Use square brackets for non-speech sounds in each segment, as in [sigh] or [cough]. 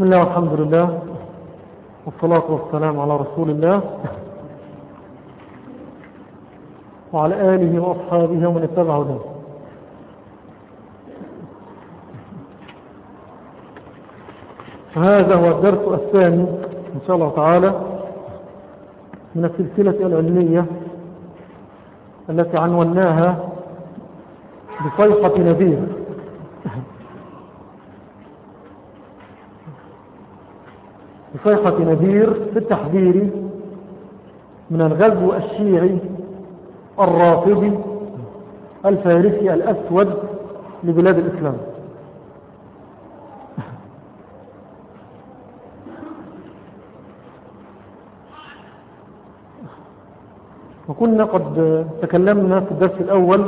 بسم الله والحمد لله والصلاة والسلام على رسول الله وعلى آله وأصحابه ومن اتبع هداه. هذا هو الدرس الثاني إن شاء الله تعالى من السلسلة العلمية التي عنوناها بصيحة نذير بصيحة نذير في التحذير من الغزو الشيعي الرافضي الفارسي الأسود لبلاد الإسلام. وكنا قد تكلمنا في الدرس الأول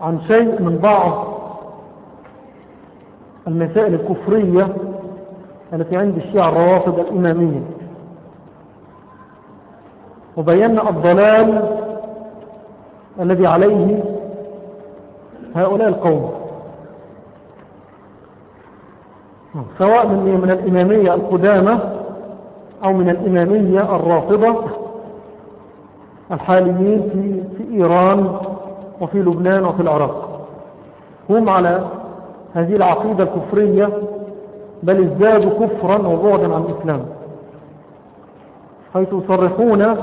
عن شيء من بعض المسائل الكفرية التي عند الشيعة الروافض الإمامية. وبينا الضلال الذي عليه هؤلاء القوم. سواء من, من الإمامية القدامى أو من الإمامية الرافضة الحاليين في, في إيران وفي لبنان وفي العراق. هم على هذه العقيدة الكفرية بل ازدادوا كفرا وبعدا عن الإسلام. حيث يصرحون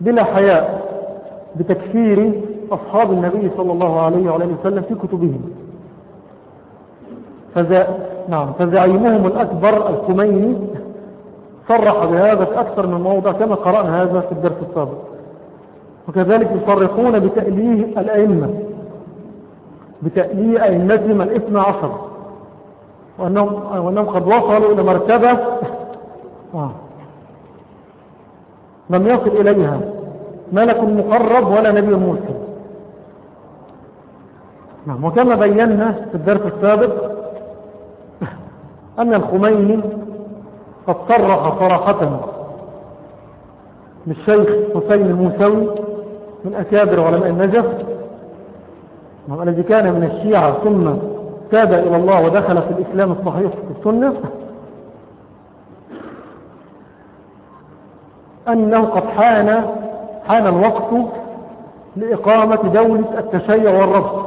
بلا حياء بتكفير أصحاب النبي صلى الله عليه وعليه وسلم في كتبهم. فزا... نعم فزعيمهم الأكبر الخميني صرح بهذا في أكثر من موضع كما قرأنا هذا في الدرس السابق. وكذلك يصرحون بتأليه الأئمة. بتأليه أئمتهم الاثنى عشر. وأنهم, وأنهم قد وصلوا إلى مرتبة. لم يصل إليها. ملك مقرب ولا نبي مرسل. نعم وكما بينا في الدرس السابق أن الخميني قد صرح صراحة للشيخ حسين الموسوي من أكابر علماء النجف الذي كان من الشيعة ثم تاب إلى الله ودخل في الإسلام الصحيح في السنة أنه قد حان حان الوقت لإقامة دولة التشيع والرفض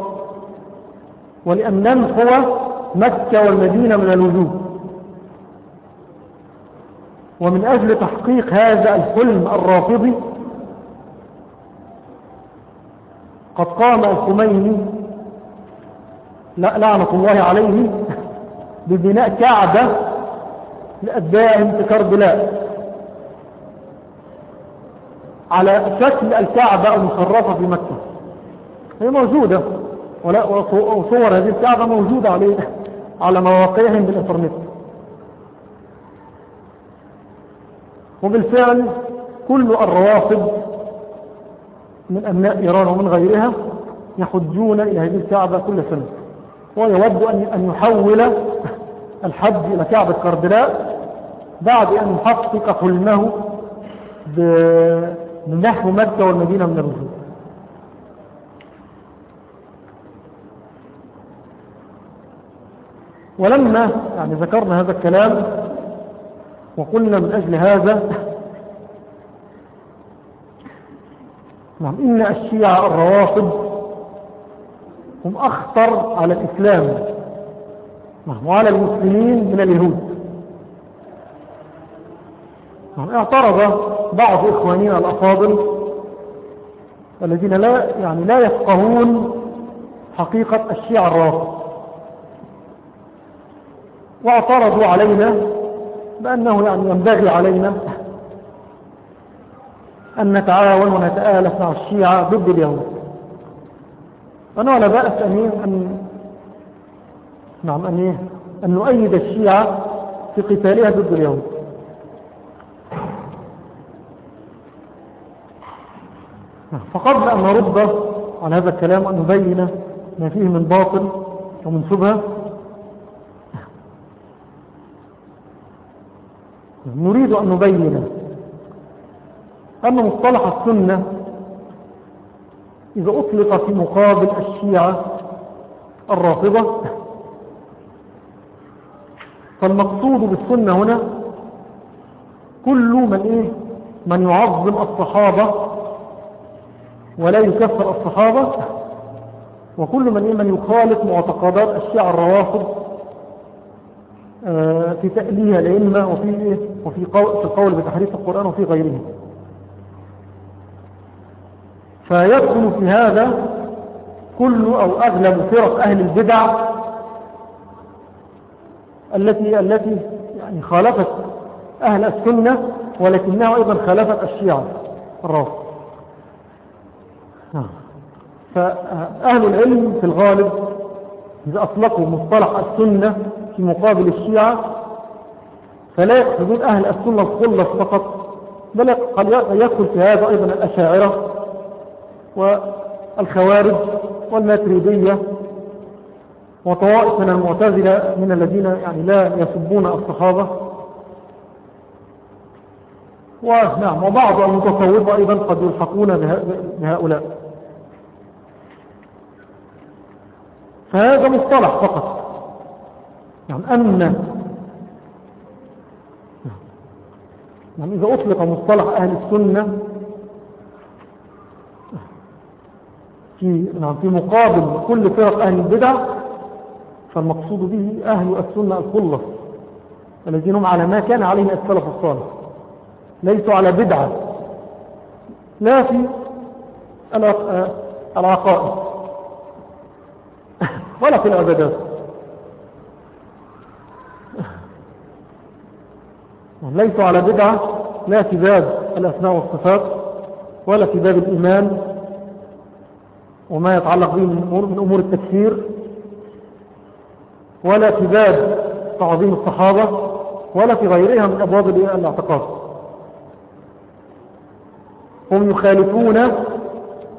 ولأن ننحو مكة والمدينة من الوجود. ومن أجل تحقيق هذا الحلم الرافضي قد قام الخميني لعنة الله عليه ببناء كعبة لأتباعهم في كربلاء على شكل الكعبة المشرفة في مكة. هي موجودة. وصور هذه الكعبة موجودة عليه على مواقعهم بالإنترنت. وبالفعل كل الروافض من أبناء إيران ومن غيرها يحجون إلى هذه الكعبة كل سنة. ويود أن يحول الحج إلى كعبة كردلاء بعد أن يحقق حلمه بنحو مكة والمدينة من الرجوع. ولما يعني ذكرنا هذا الكلام وقلنا من أجل هذا نعم إن الشيعة الروافض هم أخطر على الإسلام. نعم وعلى المسلمين من اليهود. نعم اعترض بعض إخواننا الأفاضل الذين لا يعني لا يفقهون حقيقة الشيعة الرافض واعترضوا علينا بأنه يعني ينبغي علينا أن نتعاون ونتآلف مع الشيعة ضد اليهود أنا لا بأس أن أن نعم أن أن نؤيد الشيعة في قتالها ضد اليهود فقبل أن نرد على هذا الكلام أن نبين ما فيه من باطل ومن شبهة نريد أن نبين أن مصطلح السنة إذا أطلق في مقابل الشيعة الرافضة فالمقصود بالسنة هنا كل من إيه؟ من يعظم الصحابة ولا يكفر الصحابة وكل من إيه؟ من يخالف معتقدات الشيعة الروافض آه، في تأليه العلم وفي إيه؟ وفي قول بتحريف القرآن وفي غيره فيدخل في هذا كل أو أغلب فرق أهل البدع التي التي يعني خالفت أهل السنة ولكنها أيضا خالفت الشيعة الرافض نعم. فأهل العلم في الغالب إذا أطلقوا مصطلح السنة في مقابل الشيعة فلا يقصدون أهل السنة الخلص فقط بل قد يدخل في هذا أيضا الأشاعرة والخوارج والماتريدية وطوائف من المعتزلة من الذين يعني لا يسبون الصحابة. ونعم وبعض المتصوفة أيضا قد يلحقون بهؤلاء. فهذا مصطلح فقط. يعني أن يعني إذا أطلق مصطلح أهل السنة في, نعم في مقابل كل فرق أهل البدع فالمقصود به أهل السنة الخلص الذين هم على ما كان عليه السلف الصالح. ليسوا على بدعة لا في العقائد ولا في العبادات ليسوا على بدعة لا في باب الأسماء والصفات ولا في باب الإيمان وما يتعلق به من أمور التكفير ولا في باب تعظيم الصحابة ولا في غيرها من أبواب الاعتقاد هم يخالفون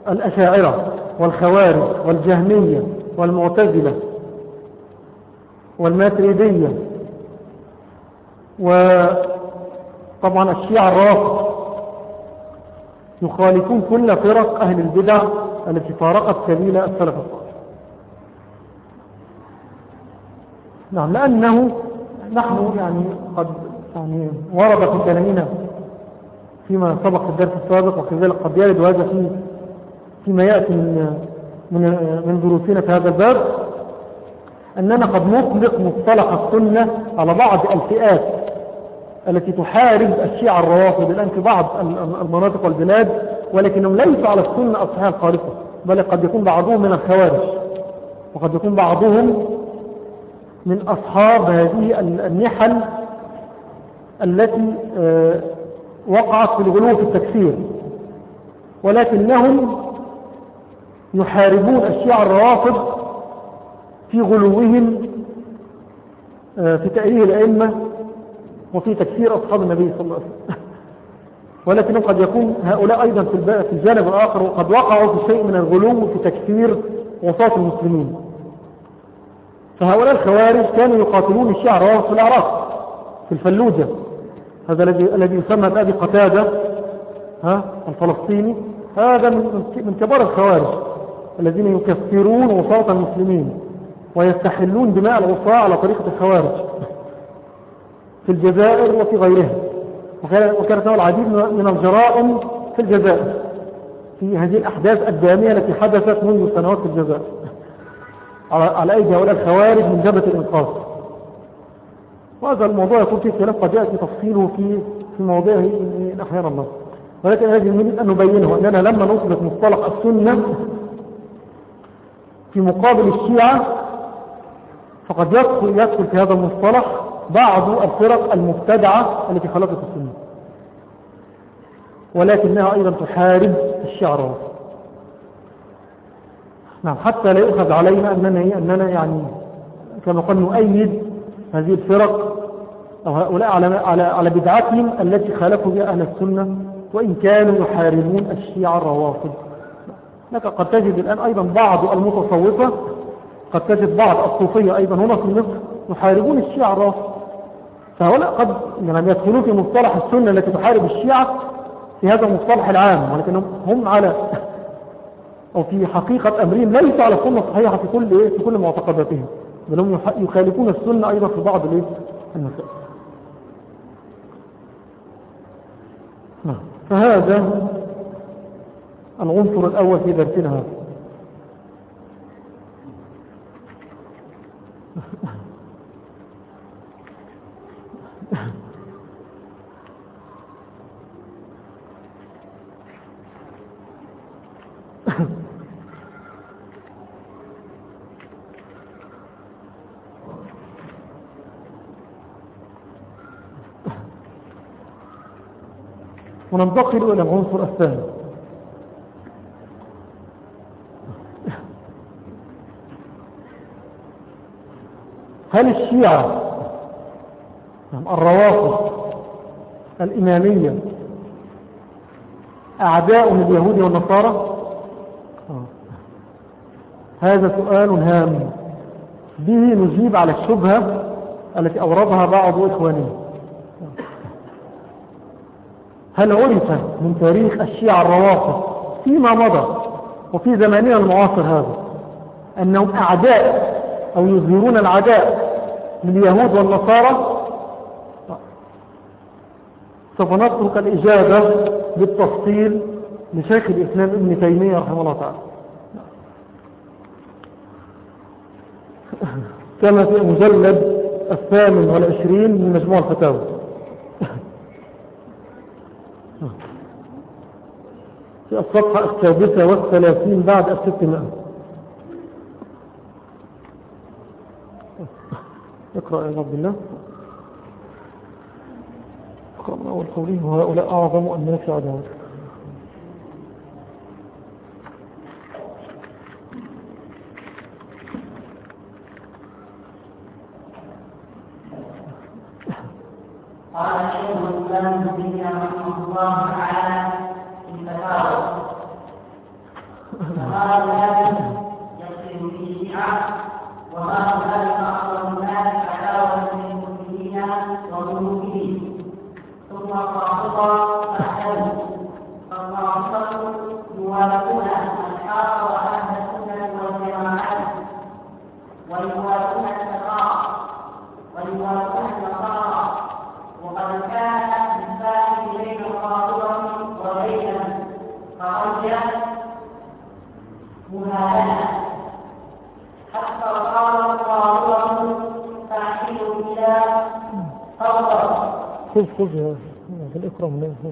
الأشاعرة والخوارج والجهمية والمعتزلة والماتريدية وطبعا الشيعة الرافض يخالفون كل فرق أهل البدع التي فارقت سبيل السلف الصالح. نعم لأنه نحن يعني قد يعني ورد في كلامنا فيما سبق في الدرس السابق وكذلك قد يرد هذا في فيما يأتي من من من دروسنا في هذا الباب أننا قد نطلق مصطلح السنة على بعض الفئات التي تحارب الشيعة الروافض الآن في بعض المناطق والبلاد ولكنهم ليسوا على السنة الصحيحة الخالصة بل قد يكون بعضهم من الخوارج. وقد يكون بعضهم من أصحاب هذه النحل التي آه، وقعت في الغلو في التكفير. ولكنهم يحاربون الشيعة الروافض في غلوهم آه، في تأليه الأئمة وفي تكفير أصحاب النبي صلى الله عليه وسلم. ولكن قد يكون هؤلاء أيضا في الجانب الآخر وقد وقعوا في شيء من الغلو في تكفير وساط المسلمين. فهؤلاء الخوارج كانوا يقاتلون الروافض في العراق في الفلوجة. هذا الذي يسمى بأبي قتادة ها الفلسطيني. هذا من كبار الخوارج الذين يكفرون وساط المسلمين ويستحلون دماء العصاة على طريقة الخوارج في الجزائر وفي غيرها. وكانت له العديد من الجرائم في الجزائر في هذه الأحداث الدامية التي حدثت منذ سنوات في الجزائر على أيدي هؤلاء الخوارج من جبهة الإنقاذ. وهذا الموضوع يكون فيه خلاف قد يأتي تفصيله في في مواضيعه إن أحيانا الله. ولكن هذه نريد أن نبينه أننا لما نطلق مصطلح السنة في مقابل الشيعة فقد يدخل, يدخل في هذا المصطلح بعض الفرق المبتدعة التي خلقت السنة. ولكنها أيضا تحارب الشعر. نعم حتى لا يؤخذ علينا أننا, أننا يعني كما قلنا نؤيد هذه الفرق أو هؤلاء على, على, على بدعتهم التي خالفوا بها أهل السنة وإن كانوا يحاربون الشيعة الروافض لك قد تجد الآن أيضا بعض المتصوفة قد تجد بعض الصوفية أيضا هنا في مصر يحاربون الشيعة الرافض فهؤلاء قد يعني يدخلون في مصطلح السنة التي تحارب الشيعة في هذا المصطلح العام ولكنهم هم على [laughs] أو في حقيقة أمرهم ليس على السنة الصحيحة في كل إيه؟ في كل معتقداتهم بل هم يخالفون السنة أيضا في بعض الإيه؟ المسائل نعم. فهذا العنصر الأول في درسنا هذا وننتقل إلى العنصر الثاني. هل الشيعة نعم، الروافض الإمامية أعداء اليهود والنصارى؟ هذا سؤال هام. به نجيب على الشبهة التي أوردها بعض إخواننا هل عرف من تاريخ الشيعة الروافض فيما مضى وفي زماننا المعاصر هذا أنهم أعداء أو يظهرون العداء لليهود والنصارى؟ سوف نترك الإجابة بالتفصيل لشيخ الإسلام ابن تيمية رحمه الله تعالى. كما في المجلد الثامن والعشرين من مجموع الفتاوى. في الصفحة السادسة والثلاثين بعد الستمائة اقرأ يا رب الله. اقرأ من أول قوله وهؤلاء أعظم الناس عداوة قال شيخ الإسلام ابن رحمه الله تعالى في التفاوت فهؤلاء يصل في الشيعه وهؤلاء أكثر الناس عداوه للمسلمين وملوكهم ثم الرافضه احسن فالرافضه يوافقون اصحاب أهل السنة والجماعه ويوافقون النصارى ويوافقون النصارى وقد كان الفاحش بين الرافضه وبينهم فرجع مهانه حتى قال الرافضه فاحش إلى فوضى خذ خذ يا في الإكرام خذ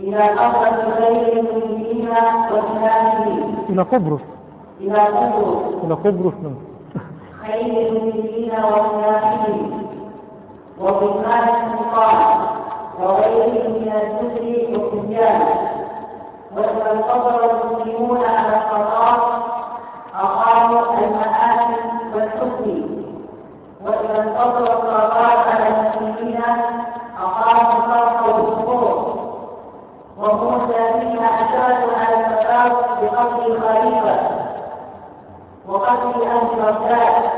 إلى قبضة غير المسلمين والكافرين إلى قبرص. إلى قبض إلى قبرص نعم. خير المسلمين والكافرين وبإيمان السلطان وغيرهم من الكفر والتجار وإذا انتصر المسلمون على القضاء أقاموا المآثم والحكم القضاء على على بقتل وقتل أهل بغداد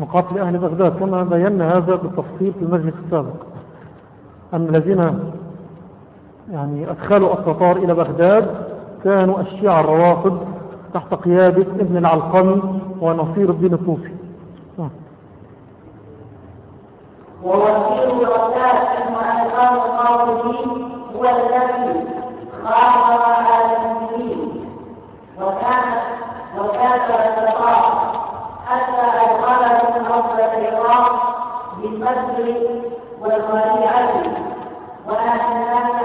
مقاتل أهل بغداد كما بينا هذا بالتفصيل في المجلس السابق. أن الذين يعني أدخلوا التتار إلى بغداد كانوا الشيعة الروافض تحت قيادة ابن العلقمي ونصير الدين الطوسي آه. بغداد ثم ألقاه القاضي هو الذي خاطر على المسلمين وكان وكان حتى أدخلهم أرض العراق بالقتل والخليعة ونتنازع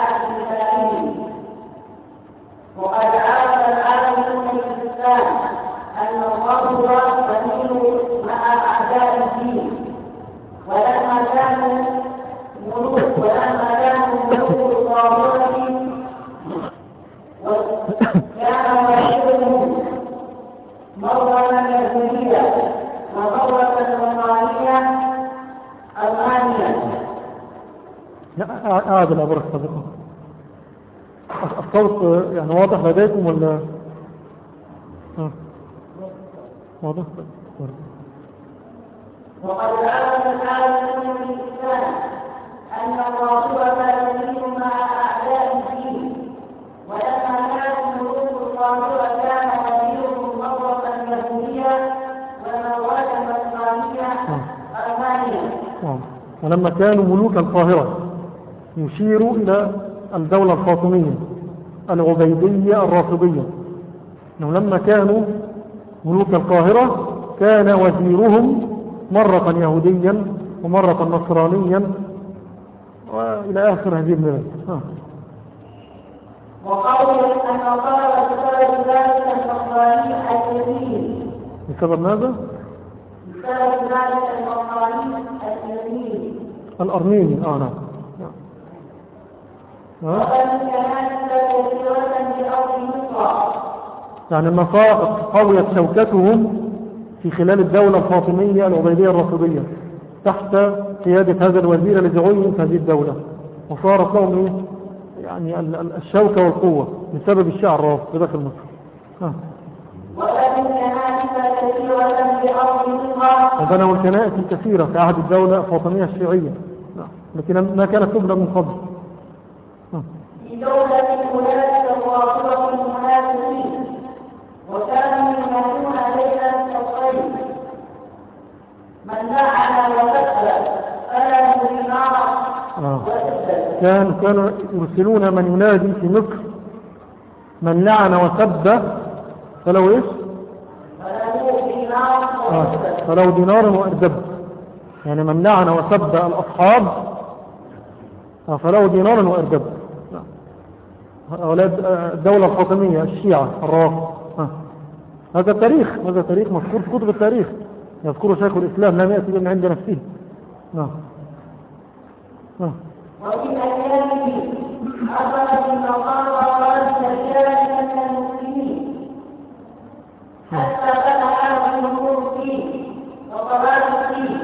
هداكم ولا؟ ها. واضح. وقد الإسلام أن مع أعداء الدين ولما كانت ملوك القاهرة كان ولما كانوا ملوك القاهرة يشيروا إلى الدولة الفاطمية العبيدية الرافضية. أنه لما كانوا ملوك القاهرة كان وزيرهم مرة يهوديا ومرة نصرانيا وإلى آخر هذه البلاد وقول أن قال بسبب ذلك النصراني اليمين بسبب ماذا؟ بسبب ذلك النصراني اليمين الأرميني آه نعم. ها؟ يعني النصارى قويت شوكتهم في خلال الدولة الفاطمية العبيدية الرافضية تحت قيادة هذا الوزير الذي عين في هذه الدولة. وصارت لهم إيه؟ يعني ال- ال- الشوكة والقوة بسبب الشعر الرافض داخل مصر. مصر وبنوا الكنائس الكثيرة في عهد الدولة الفاطمية الشيعية. لكن ما كانت تبنى من قبل ها. في دولة أولئك الرافضة المنافقين وكانوا يمنعون ليلة الصيف من لعن وكذب فله دينار آه. وكذب كان كانوا يرسلون من ينادي في مصر من لعن وسب فلو إيش آه. فلو دينار وأردب يعني من لعن وسب الأصحاب آه، فلو دينار وأردب نعم. هؤلاء الدولة الفاطمية الشيعة الرافض آه. هذا تاريخ هذا تاريخ مذكور في كتب التاريخ يذكره شيخ الإسلام لم يأتي من عند نفسه نعم آه. وفي أيامه المسلمين حتى فيه فيه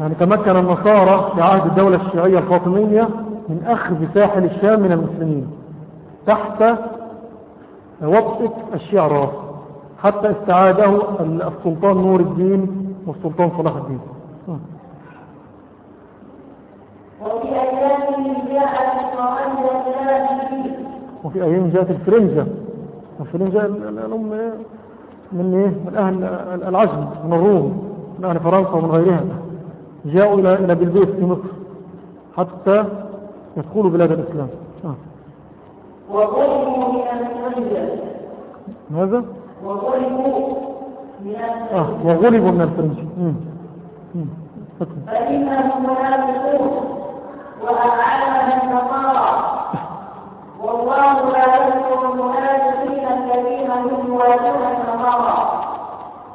يعني تمكن النصارى في عهد الدولة الشيعية الفاطمية من أخذ ساحل الشام من المسلمين تحت وطئة الرافض حتى استعاده السلطان نور الدين والسلطان صلاح الدين وفي أيامه جاءت إسرائيل بلاد فيه وفي أيام جاءت الفرنجة الفرنجة ال- ال- الأم إيه؟ من إيه؟ من أهل العجم من الروم من أهل فرنسا ومن غيرها جاءوا إلى إلى بلبيس في مصر حتى يدخلوا بلاد الإسلام آه. وظلموا من الفرنجة ماذا؟ وظلموا من آه الفرنجة وغلبوا من الفرنج مم. مم. فتح. فإنهم منافقون وأعلم النصارى والله لا يذكر المنافقين الذين هم يوالون النصارى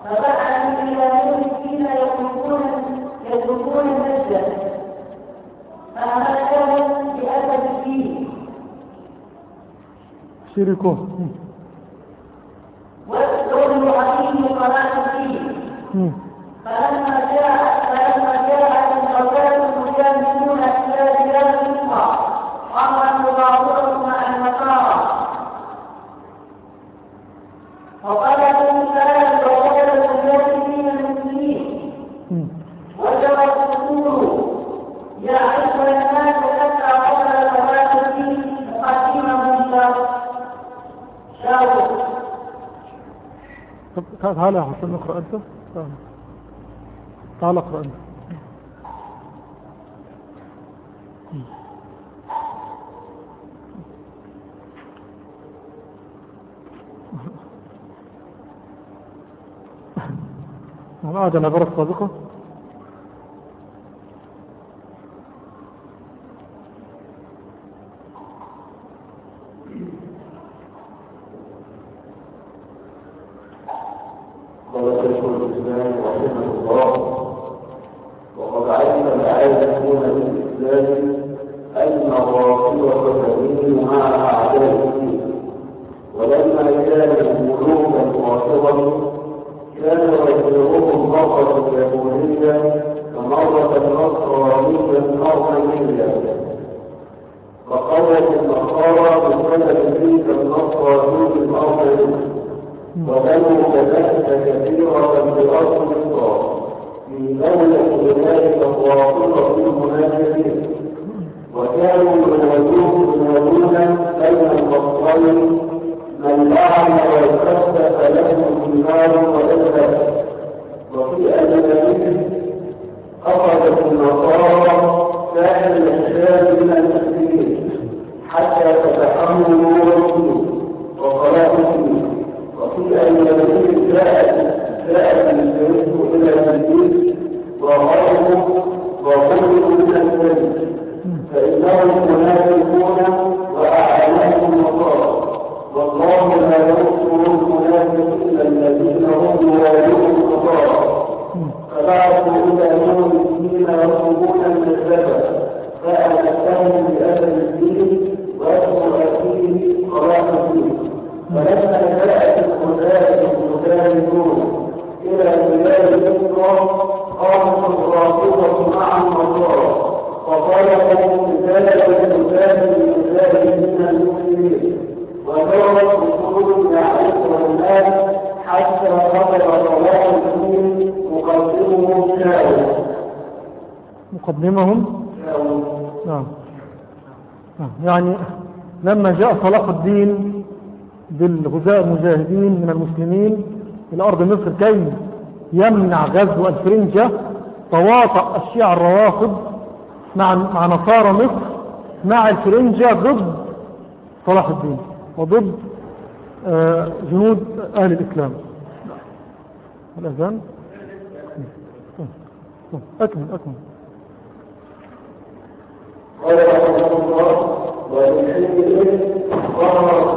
فبعثوا إلى المشركين يتركون يتركون المسجد فهلكهم بأسف الدين؟ مم. والظلم عليه صلاة الدين. فلما جاء فلما جاءت الأولاد المجاهدون إلى بلاد مصر أمر المباطلة مع النصارى وطلبوا ثلاث وجد المجاهدين المسلمين مم. وجب الدستور يا أيها الناس حتى قبل صلاة الدين مقدمهم شاور طب تعال يا حسن اقرأ أنت؟ تعال اقرأ أنت. أعد العبارة السابقة جاء صلاح الدين بالغزاء المجاهدين من المسلمين إلى أرض مصر كي يمنع غزو الفرنجة تواطأ الشيعة الروافض مع مع نصارى مصر مع الفرنجة ضد صلاح الدين وضد آه، جنود أهل الإسلام. الأذان؟ أكمل أكمل. قال رحمه الله وبالحلم ظهر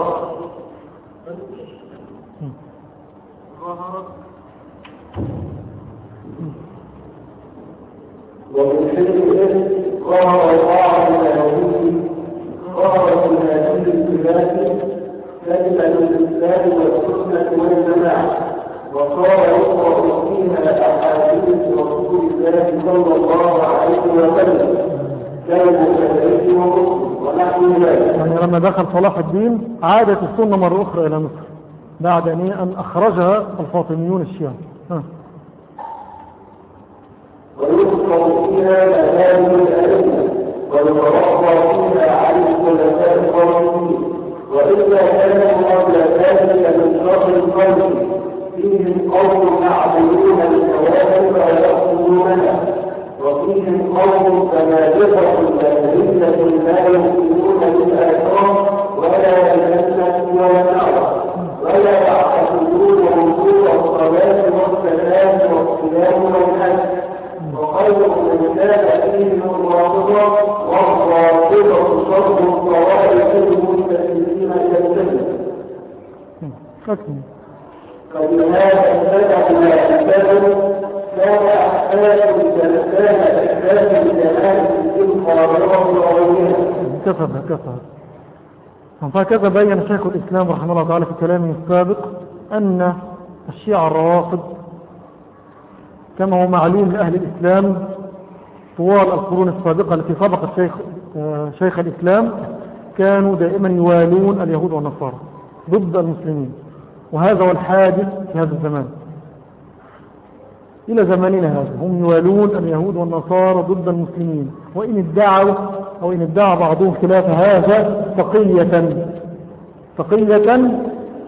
وبالحلم ظهر بعض اليهود ظهرت هذه البلاد كلمة الإسلام والسنة والجماعة وصار يقرأ فيها أحاديث رسول الله صلى الله عليه وسلم يعني لما دخل صلاح الدين عادت السنة مرة أخرى إلى مصر بعد أن أخرجها الفاطميون الشيعة. ويذكر فيها الأئمة فيها قبل ذلك من القوم فيهم قوم يعبدون وفيهم قوم فنادقة جاهلية لا يؤمنون بالآخرة ولا بالجنة ولا النار ولا يعتقدون وجود الصلاة والسلام والصيام والحج. وخير من كان فيهم الرافضة والرافضة شر الطوائف المستسلمين إلى الجنة أكمل فبهذا اتبعوا ما كتبوا كان أحساس كان في القاهرة وغيرها كفى كفى فكذا بين شيخ الإسلام رحمه الله تعالى في كلامه السابق أن الشيعة الروافض كما هو معلوم لأهل الإسلام طوال القرون السابقة التي سبقت شيخ, شيخ الإسلام كانوا دائما يوالون اليهود والنصارى ضد المسلمين وهذا هو الحادث في هذا الزمان. إلى زماننا هذا. هم يوالون اليهود والنصارى ضد المسلمين. وإن ادعوا أو إن ادعى بعضهم خلاف هذا تقية تقية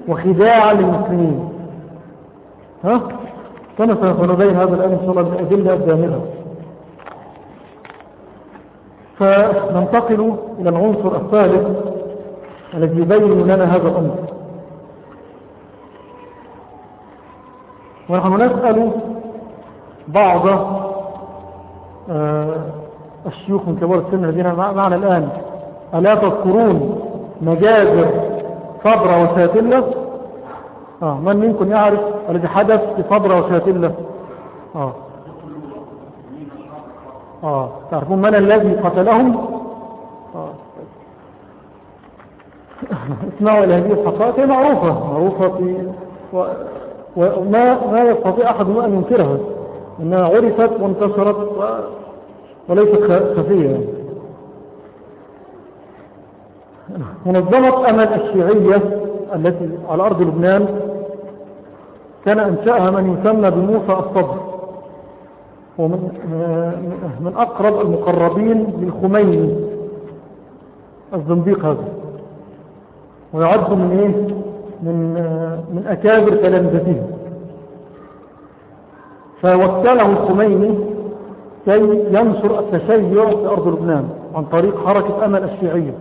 وخداعا للمسلمين. ها؟ كما سنبين هذا الآن إن شاء الله بالأدلة الدامغة فننتقل إلى العنصر الثالث الذي يبين لنا هذا الأمر. ونحن نسأل بعض آه، الشيوخ من كبار السن الذين مع- معنا الآن. ألا تذكرون مجازر صبرة وشاتلة آه من منكم يعرف الذي حدث في صبرة وشاتلة آه. آه تعرفون من الذي قتلهم؟ آه. [laughs] اسمعوا إلى هذه الحقائق معروفة معروفة في. وما ما يستطيع أحد أن ينكرها. إنها عرفت وانتشرت. وليست خفية. منظمة أمل الشيعية التي على أرض لبنان كان أنشأها من يسمى بموسى الصبر ومن من أقرب المقربين للخميني الزنديق هذا ويعد من إيه من من أكابر تلامذته فوكله الخميني كي ينشر التشيع في أرض لبنان عن طريق حركة أمل الشيعية.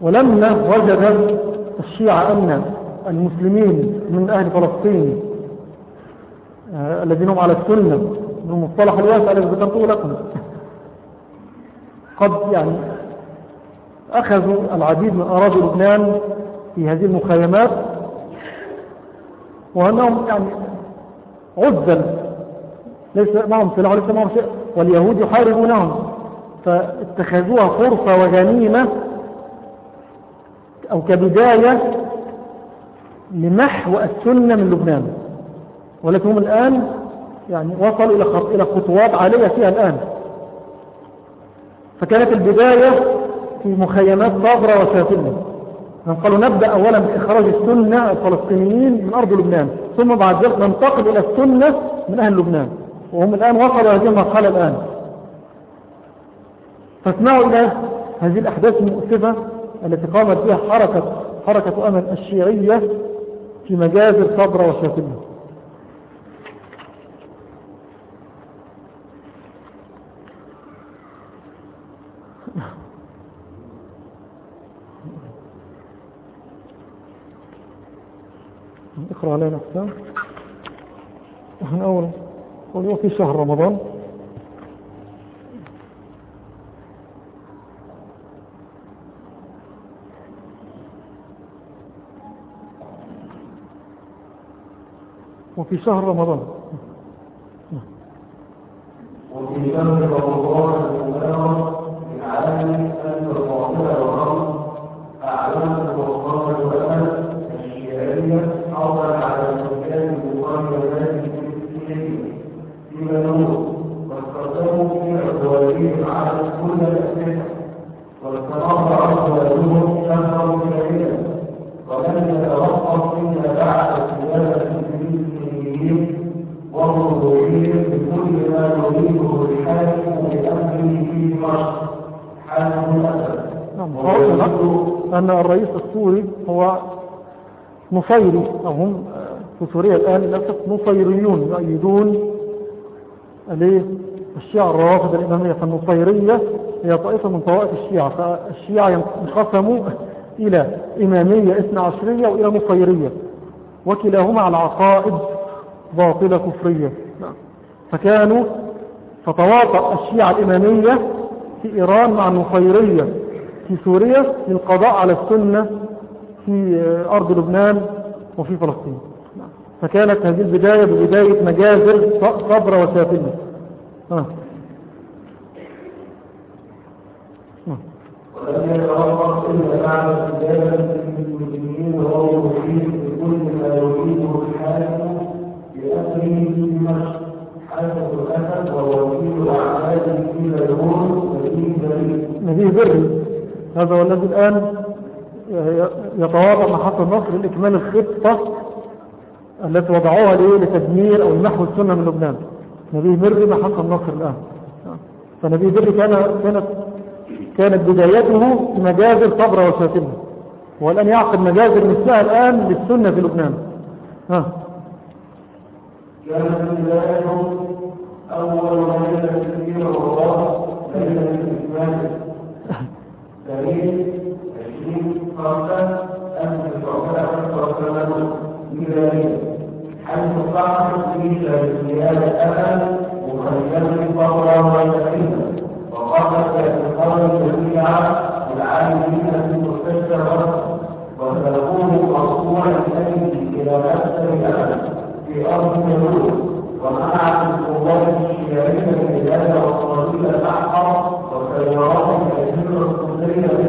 ولما وجد الشيعة أن المسلمين من أهل فلسطين آه، الذين هم على السنة بالمصطلح الواسع الذي ذكرته لكم قد يعني أخذوا العديد من أراضي لبنان في هذه المخيمات وأنهم يعني عزل ليس معهم سلاح وليس معهم شيء. واليهود يحاربونهم. فاتخذوها فرصة وغنيمة أو كبداية لمحو السنة من لبنان. ولكن هم الآن يعني وصلوا إلى إلى خطوات عالية فيها الآن. فكانت البداية في مخيمات صغرى وسافلة. قالوا نبدأ أولا بإخراج السنة الفلسطينيين من أرض لبنان ثم بعد ذلك ننتقل إلى السنة من أهل لبنان وهم الآن وصلوا هذه المرحلة الآن. فاسمعوا إلى هذه الأحداث المؤسفة التي قامت بها حركة حركة أمل الشيعية في مجازر صبرة وشافلة اقرأ علينا نفسها إحنا اول قولوا في شهر رمضان. وفي شهر رمضان. وفي شهر رمضان المبارك من عالم أن الرافضة والرمز أعلام الوقار والأمل الشيعية حصل على سكان المقربات في في منور واستخدموا في أزواجهم على كل الأسئلة واستمر أزواجهم شهرا كاملا ولم يتوقف إلا بعد سيادة المسلمين وظهورهم بكل ما يريده الحاكم بأمره في مصر حاله الأسد نعم قالوا أن الرئيس السوري هو نصيري أو هم في سوريا الآن للأسف نصيريون يؤيدون الشيعة الروافض الإمامية فالنصيرية هي طائفة من طوائف الشيعة. فالشيعة انقسموا إلى إمامية اثنى عشرية وإلى نصيرية وكلاهما على عقائد باطلة كفرية. فكانوا فتواطأ الشيعة الإمامية في إيران مع النصيرية في سوريا للقضاء على السنة في أرض لبنان وفي فلسطين. فكانت هذه البداية ببداية مجازر صبرة وسافلة آه. ولم يتوقف إلا بعد وهو بكل ما يريده الحاكم ووكيل أعماله نبيه بري. هذا هو الذي الآن يتواطأ مع حسن نصر لإكمال الخطة التي وضعوها لتدمير أو لمحو السنة من لبنان. نبيه بري مع حسن نصر الآن. فنبيه بري كان كانت كانت بدايته في مجازر صبرا وشاتيلا والآن يعقد مجازر مثلها الآن للسنة في لبنان. ها. كانت بدايتهم أول ليلة كثير الله ليلة الإسلام تاريخ عشرين خمسة ألف تسعمائة وثلاثة ميلادية حيث صعدت في شهريات أمل مخيمة صبرا وسكينة وقامت باعتقاد جميعا العالمين في مستشفى مصر وسلكوه مقصورا إليه إلى مكتب أمل في أرض اليهود ومنعت القوات الشيعية البلاد والصليب الأحمر وسيارات الأجهزة الصدرية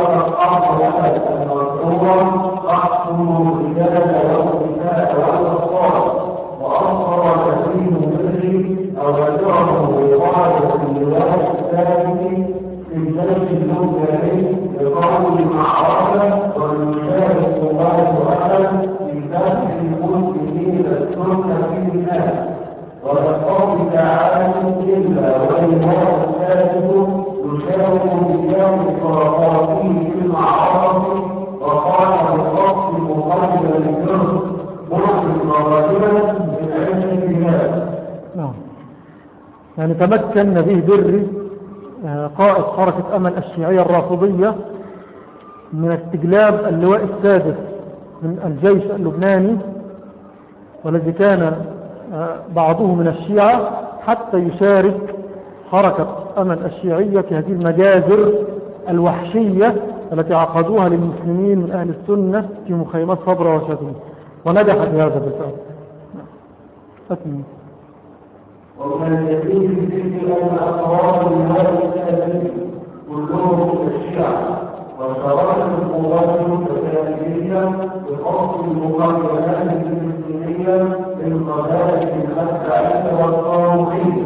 تحكم تمكن نبيه بري آه، قائد حركة أمل الشيعية الرافضية من استجلاب اللواء السادس من الجيش اللبناني والذي كان آه، بعضه من الشيعة حتى يشارك حركة أمل الشيعية في هذه المجازر الوحشية التي عقدوها للمسلمين من أهل السنة في مخيمات صبرا وشاتم ونجح في هذا بالفعل نعم. أتمنى. ومن يزيد ذكر اقوال هذا الكافرين كلهم الشيعة وشرائط القوات التكافلية بقصد المقابلات الفلسطينية بالقذائف الأسعية والطاروخية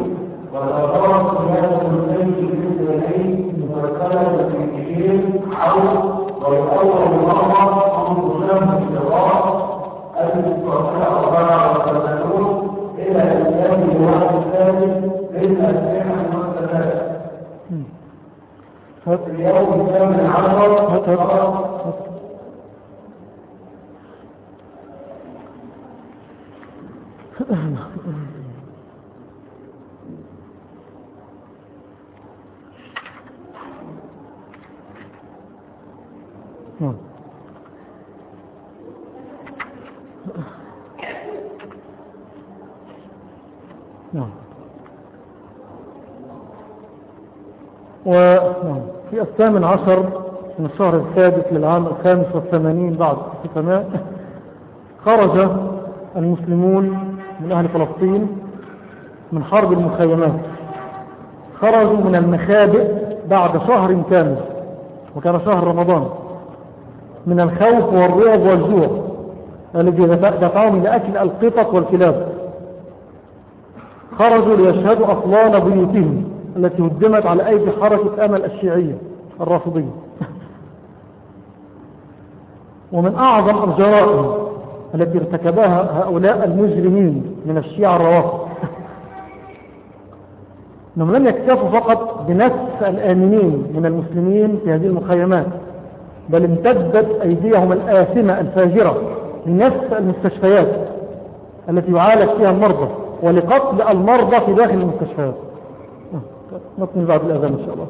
وتطرق سياسة الجيش الإسرائيلي مسلسلة في كثير حول ويقول مرة عشر هات هات هات. نعم. نعم وفي الثامن عشر من الشهر السادس للعام الخامس والثمانين بعد الستمائة خرج المسلمون من أهل فلسطين من حرب المخيمات. خرجوا من المخابئ بعد شهر كامل وكان شهر رمضان من الخوف والرعب والجوع الذي دفعهم إلى أكل القطط والكلاب. خرجوا ليشهدوا أطلال بيوتهم التي هدمت على أيدي حركة أمل الشيعية. الرافضية ومن أعظم الجرائم التي ارتكبها هؤلاء المجرمين من الشيعة الروافض. أنهم لم يكتفوا فقط بنفس الآمنين من المسلمين في هذه المخيمات بل امتدت أيديهم الآثمة الفاجرة لنفس المستشفيات التي يعالج فيها المرضى ولقتل المرضى في داخل المستشفيات. نطمي بعد الأذان إن شاء الله.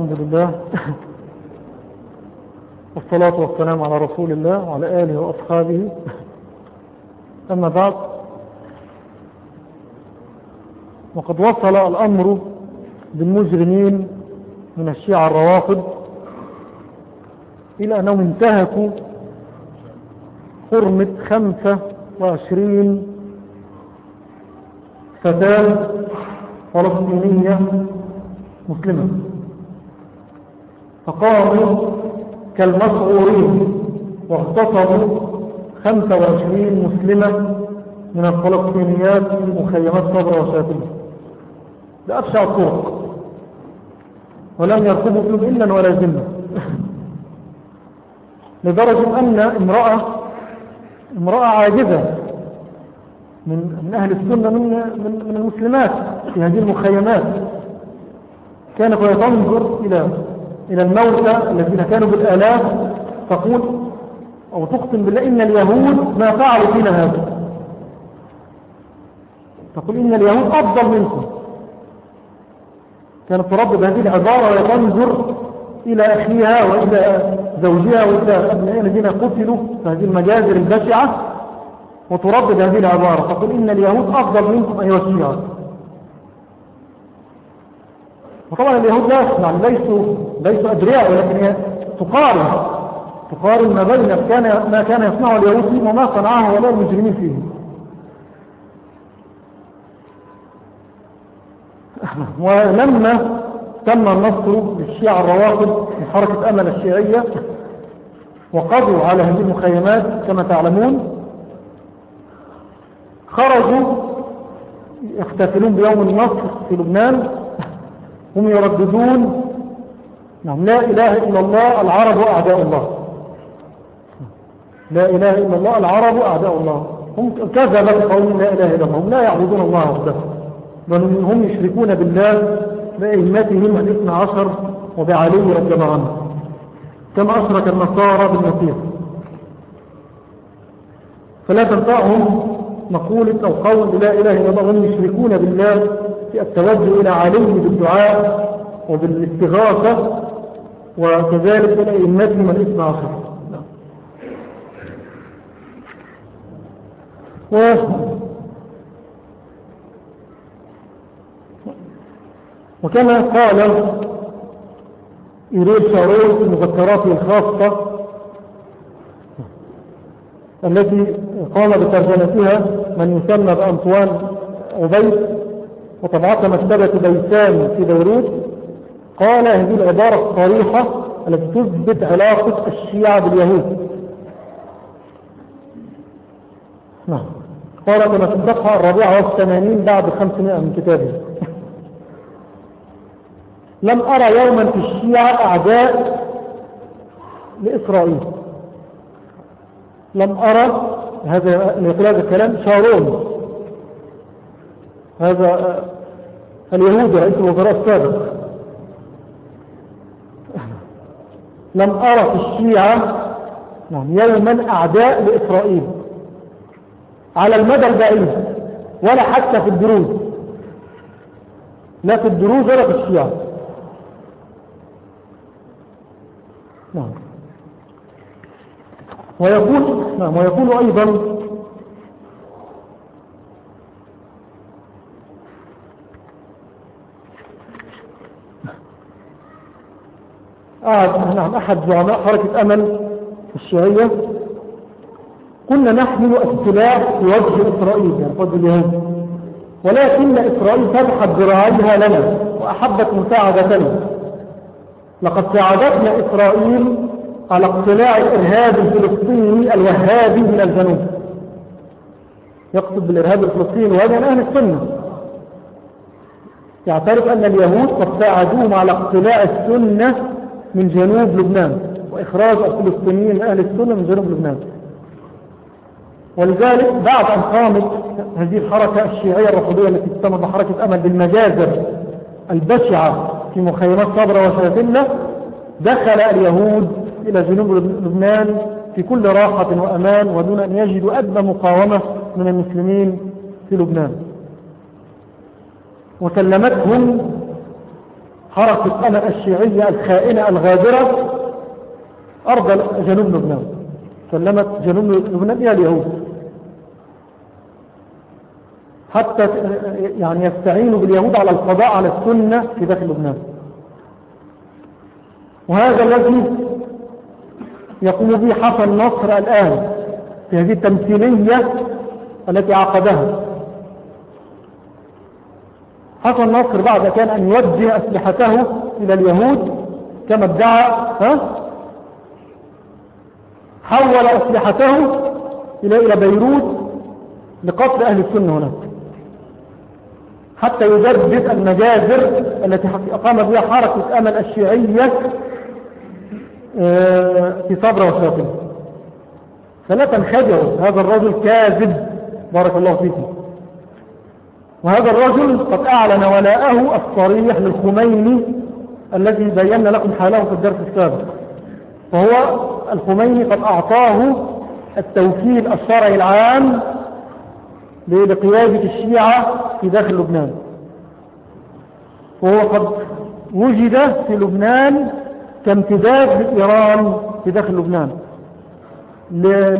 والحمد لله. [laughs] والصلاة والسلام على رسول الله وعلى آله وأصحابه. أما بعد وقد وصل الأمر بالمجرمين من الشيعة الروافض إلى أنهم انتهكوا حرمة خمسة وعشرين فتاة فلسطينية مسلمة. فقاموا كالمسعورين واغتصبوا 25 مسلمة من الفلسطينيات في مخيمات صبرا وشاتية بأبشع الطرق. ولم يركبوا فيهم إلا ولا ذمة. [laughs] لدرجة أن امرأة امرأة عاجزة من, من أهل السنة من, من, من المسلمات في هذه المخيمات. كانت تنظر إلى إلى الموتى الذين كانوا بالآلاف تقول أو تقسم بالله إن اليهود ما فعلوا فينا هذا. تقول إن اليهود أفضل منكم. كانت تردد هذه العبارة وتنظر إلى أخيها وإلى زوجها وإلى أبنائها الذين قتلوا في هذه المجازر البشعة وتردد هذه العبارة. تقول إن اليهود أفضل منكم أيها الشيعة. وطبعا اليهود لا يعني ليسوا ليسوا أدرياء ولكن هي تقارن تقارن ما بين كان ما كان يصنعه اليهود فيه وما صنعه ولا المجرمين فيه [laughs] ولما تم النصر للشيعة الروافض من حركة أمل الشيعية وقضوا على هذه المخيمات كما تعلمون خرجوا يحتفلون بيوم النصر في لبنان هم يرددون نعم. لا إله إلا الله العرب أعداء الله. لا إله إلا الله العرب أعداء الله. هم كذبت قوم لا إله إلا الله هم لا يعبدون الله وحده. بل هم يشركون بالله بأئمتهم الاثنى عشر وبعلي رضي عنه كما أشرك النصارى بالمسيح فلا تنفعهم مقولة أو قول لا إله إلا الله هم يشركون بالله التوجه إلى علي بالدعاء وبالاستغاثة وكذلك بأئمتهم الاثنى عشر و وكما قال إيريل شارون في مذكراته الخاصة التي قام بترجمتها من يسمى بأنطوان عبيد وطبعتها مكتبة بيسان في بيروت. قال هذه العبارة الصريحة التي تثبت علاقة الشيعة باليهود. نعم. قال كما الصفحة الرابعة والثمانين بعد خمسمائة من كتابه. لم أرى يوما في الشيعة أعداء لإسرائيل. لم أرى هذا هذا الكلام شارون. هذا اليهودي رئيس الوزراء السابق. لم أرى في الشيعة نعم يوما أعداء لإسرائيل على المدى البعيد ولا حتى في الدروز لا في الدروز ولا في الشيعة. نعم. ويقول نعم ويقول أيضا آه نعم أحد زعماء حركة أمل الشيعية. كنا نحمل السلاح في وجه إسرائيل يعني اليهود. ولكن إسرائيل فتحت ذراعيها لنا وأحبت مساعدتنا. لقد ساعدتنا إسرائيل على اقتلاع الإرهاب الفلسطيني الوهابي من الجنوب. يقصد بالإرهاب الفلسطيني وهذا من أهل السنة. يعترف أن اليهود قد ساعدوهم على اقتلاع السنة من جنوب لبنان وإخراج الفلسطينيين من أهل السنة من جنوب لبنان. ولذلك بعد أن قامت هذه الحركة الشيعية الرفضية التي تسمى بحركة أمل بالمجازر البشعة في مخيمات صبرا وشافلة دخل اليهود إلى جنوب لبنان في كل راحة وأمان ودون أن يجدوا أدنى مقاومة من المسلمين في لبنان. وسلمتهم حركة أمل الشيعية الخائنة الغادرة أرض جنوب لبنان سلمت جنوب لبنان إلى اليهود. حتى يعني يستعينوا باليهود على القضاء على السنة في داخل لبنان. وهذا الذي يقوم به حسن نصر الآن في هذه التمثيلية التي عقدها. حسن نصر بعد كان أن يوجه أسلحته إلى اليهود كما ادعى ها؟ حول أسلحته إلى إلى بيروت لقتل أهل السنة هناك. حتى يجدد المجازر التي أقام بها حركة أمل الشيعية آه، في صبر وشاطئ فلا تنخدعوا هذا الرجل كاذب بارك الله فيكم. وهذا الرجل قد أعلن ولاءه الصريح للخميني الذي بينا لكم حاله في الدرس السابق. فهو الخميني قد أعطاه التوكيل الشرعي العام لقيادة الشيعة في داخل لبنان. وهو قد وجد في لبنان كامتداد لإيران في داخل لبنان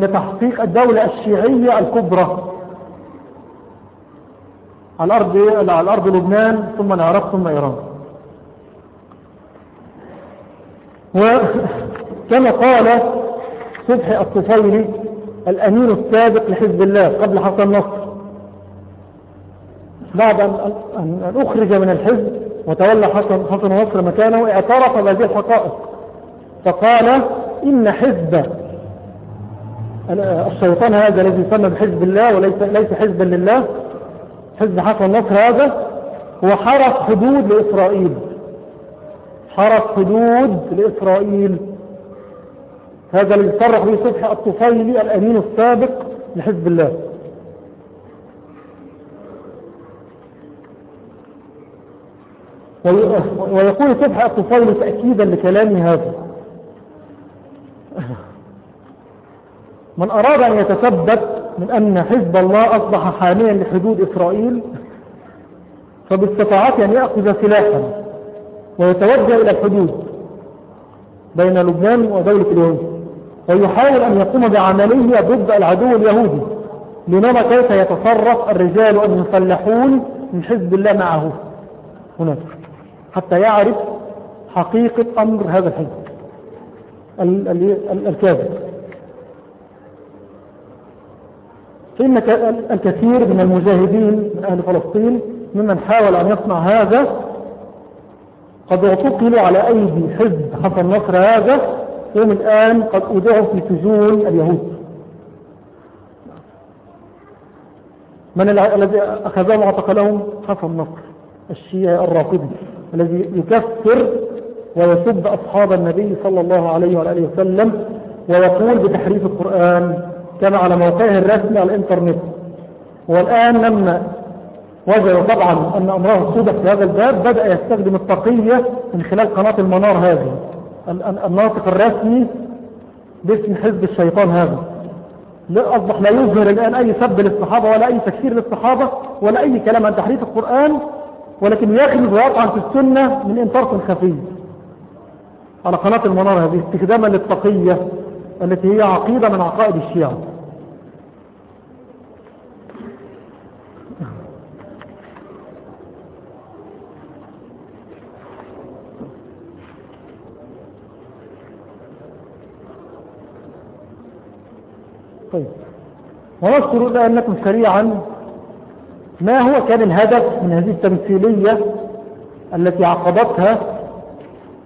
لتحقيق الدولة الشيعية الكبرى. على الأرض, على الأرض لبنان ثم العراق ثم إيران. وكما قال صبحي الطفيلي الأمين السابق لحزب الله قبل حسن نصر. بعد أن أخرج من الحزب وتولى حسن, حسن نصر مكانه اعترف بهذه الحقائق. فقال إن حزب الشيطان هذا الذي يسمى بحزب الله وليس ليس حزبا لله حزب حسن نصر هذا هو حرس حدود لإسرائيل. حرس حدود لإسرائيل. هذا الذي صرح به صبحي الطفيلي الأمين السابق لحزب الله. ويقول صبحي الطفيلي تأكيدا لكلامي هذا. من أراد أن يتثبت من أن حزب الله أصبح حاميا لحدود إسرائيل فباستطاعته أن يأخذ سلاحا ويتوجه إلى الحدود بين لبنان ودولة اليهود ويحاول أن يقوم بعملية ضد العدو اليهودي لنرى كيف يتصرف الرجال المسلحون من حزب الله معه هناك حتى يعرف حقيقة أمر هذا الحزب الكاذب. فإن الكثير من المجاهدين من أهل فلسطين ممن حاول أن يصنع هذا قد اعتقلوا على أيدي حزب حسن نصر هذا هم الآن قد أودعوا في سجون اليهود. من الذي أخذهم واعتقلهم حسن نصر الشيعي الرافضي الذي يكفر ويسب أصحاب النبي صلى الله عليه وآله وسلم ويقول بتحريف القرآن كما على موقعه الرسمي على الإنترنت. والآن لما وجدوا طبعا أن أمره صدق في هذا الباب بدأ يستخدم التقية من خلال قناة المنار هذه. الناطق الرسمي باسم حزب الشيطان هذا. أصبح لا يظهر الآن أي سب للصحابة ولا أي تكفير للصحابة ولا أي كلام عن تحريف القرآن ولكن يخلف ويطعن في السنة من انطرق خفي. على قناة المنار هذه استخداما للتقية التي هي عقيدة من عقائد الشيعة. طيب. ونذكر الآن لكم سريعا ما هو كان الهدف من هذه التمثيلية التي عقدتها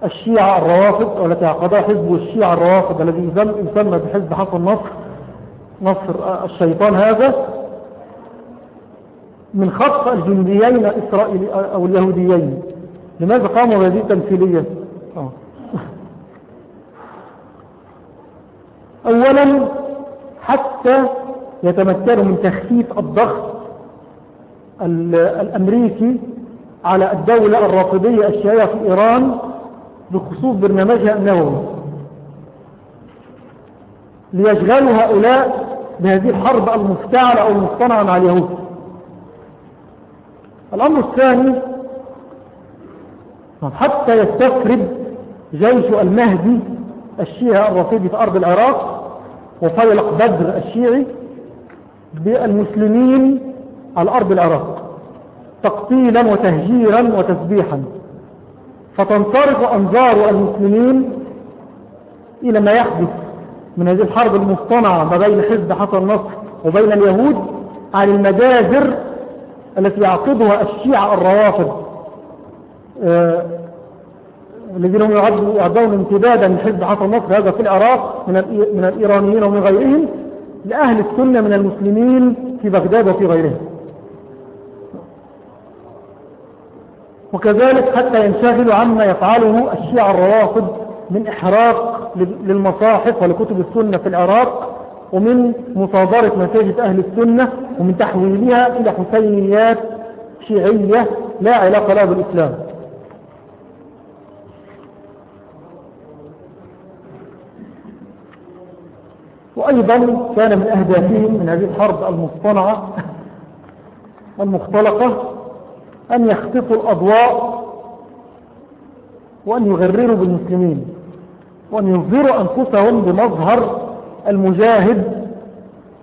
الشيعة الروافض والتي عقدها حزب الشيعة الروافض الذي يسمى بحزب حسن نصر نصر الشيطان هذا من خط الجنديين الإسرائيلي أو اليهوديين. لماذا قاموا بهذه التمثيلية؟ آه. أولا حتى يتمكنوا من تخفيف الضغط الأمريكي على الدولة الرافضية الشيعية في إيران بخصوص برنامجها النووي. ليشغلوا هؤلاء بهذه الحرب المفتعلة أو المصطنعة مع اليهود. الأمر الثاني حتى يستفرد جيش المهدي الشيعي الرافضي في أرض العراق وفيلق بدر الشيعي بالمسلمين على أرض العراق تقتيلا وتهجيرا وتسبيحا. فتنصرف أنظار المسلمين إلى ما يحدث من هذه الحرب المصطنعة ما بين حزب حسن نصر وبين اليهود عن المجازر التي يعقدها الشيعة الروافض. آه الذين هم يعدون امتدادا من حزب حسن نصر هذا في العراق من, من الإيرانيين ومن غيرهم لأهل السنة من المسلمين في بغداد وفي غيرها وكذلك حتى ينشغلوا عما يفعله الشيعة الروافض من إحراق للمصاحف ولكتب السنة في العراق ومن مصادرة مساجد أهل السنة ومن تحويلها إلى حسينيات شيعية لا علاقة لها بالإسلام. وأيضا كان من أهدافهم من هذه الحرب المصطنعة المختلقة أن يخطفوا الأضواء وأن يغرروا بالمسلمين وأن ينظروا أنفسهم بمظهر المجاهد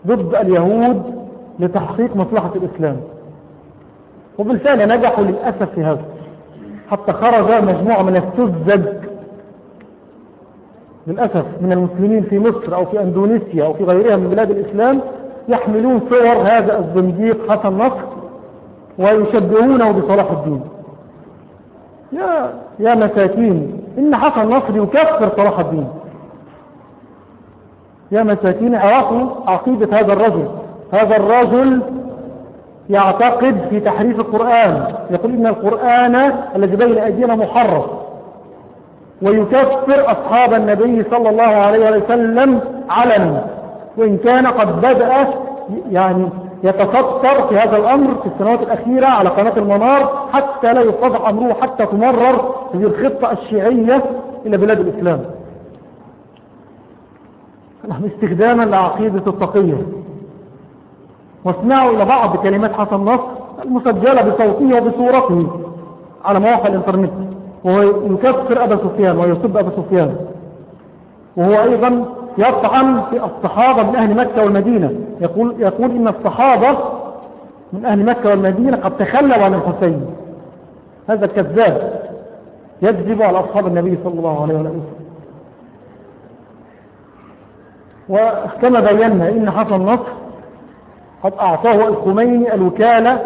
ضد اليهود لتحقيق مصلحة الإسلام. وبالفعل نجحوا للأسف في هذا حتى خرج مجموعة من السذج للأسف من المسلمين في مصر أو في أندونيسيا أو في غيرها من بلاد الإسلام يحملون صور هذا الزنديق حسن نصر ويشبهونه بصلاح الدين. يا, يا مساكين إن حسن نصر يكفر صلاح الدين. يا مساكين عرفوا عقيدة هذا الرجل. هذا الرجل يعتقد في تحريف القرآن. يقول إن القرآن الذي بين أيدينا محرف. ويكفر أصحاب النبي صلى الله عليه وسلم علنا. وإن كان قد بدأ يعني يتستر في هذا الأمر في السنوات الأخيرة على قناة المنار حتى لا يتضح أمره حتى تمرر هذه الخطة الشيعية إلى بلاد الإسلام. استخداما لعقيدة التقية. واسمعوا إلى بعض كلمات حسن نصر المسجلة بصوته وبصورته على مواقع الإنترنت. وهو يكفر أبا سفيان ويصب أبا سفيان. وهو أيضا يطعن في الصحابة من أهل مكة والمدينة. يقول, يقول إن الصحابة من أهل مكة والمدينة قد تخلوا عن الحسين. هذا الكذاب يكذب على أصحاب النبي صلى الله عليه وسلم. وكما بينا إن حسن نصر قد أعطاه الخميني الوكالة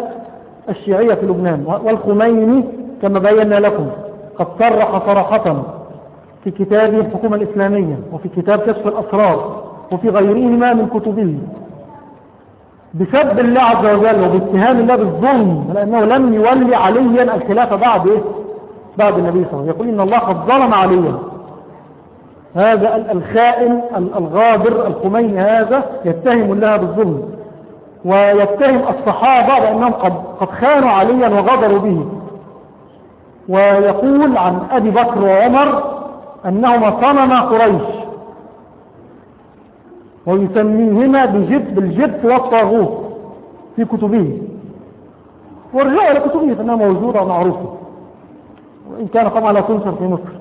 الشيعية في لبنان. والخميني كما بينا لكم قد صرح صراحة في كتابه الحكومة الإسلامية وفي كتاب كشف الأسرار وفي غيرهما من كتبه. بسب الله عز وجل وباتهام الله بالظلم لأنه لم يولي عليا الخلافة بعد إيه؟ بعد النبي صلى الله عليه وسلم. يقول إن الله قد ظلم عليا. هذا الخائن الغادر الخميني هذا يتهم الله بالظلم ويتهم الصحابة بأنهم قد, قد خانوا عليا وغدروا به. ويقول عن أبي بكر وعمر أنهما صنما قريش ويسميهما بجب بالجبت والطاغوت في كتبه. وارجعوا إلى كتبه فإنها موجودة ومعروفة. وإن كان طبعا لا تنشر في مصر.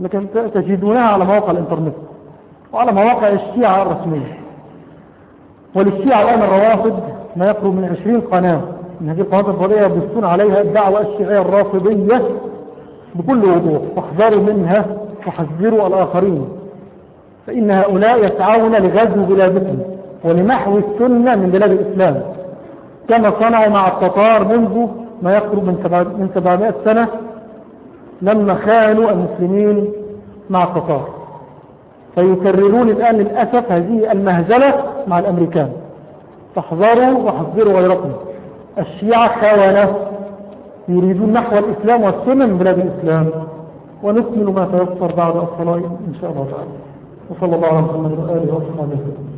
لكن تجدونها على مواقع الإنترنت وعلى مواقع الشيعة الرسمية. وللشيعة الآن الروافض ما يقرب من عشرين قناة. من هذه القنوات الفضائية يبثون عليها الدعوة الشيعية الرافضية بكل وضوح. واحذروا منها وحذروا الآخرين. فإن هؤلاء يسعون لغزو بلادهم ولمحو السنة من بلاد الإسلام. كما صنعوا مع التتار منذ ما يقرب من 700 سنة لما خانوا المسلمين مع التتار. فيكررون الآن للأسف هذه المهزلة مع الأمريكان. فاحذروا وحذروا غيركم. الشيعة خونة يريدون نحو الإسلام والسنة من بلاد الإسلام. ونكمل ما تيسر بعد الصلاة إن شاء الله تعالى. وصلى الله على محمد وآله وصحبه. وسلم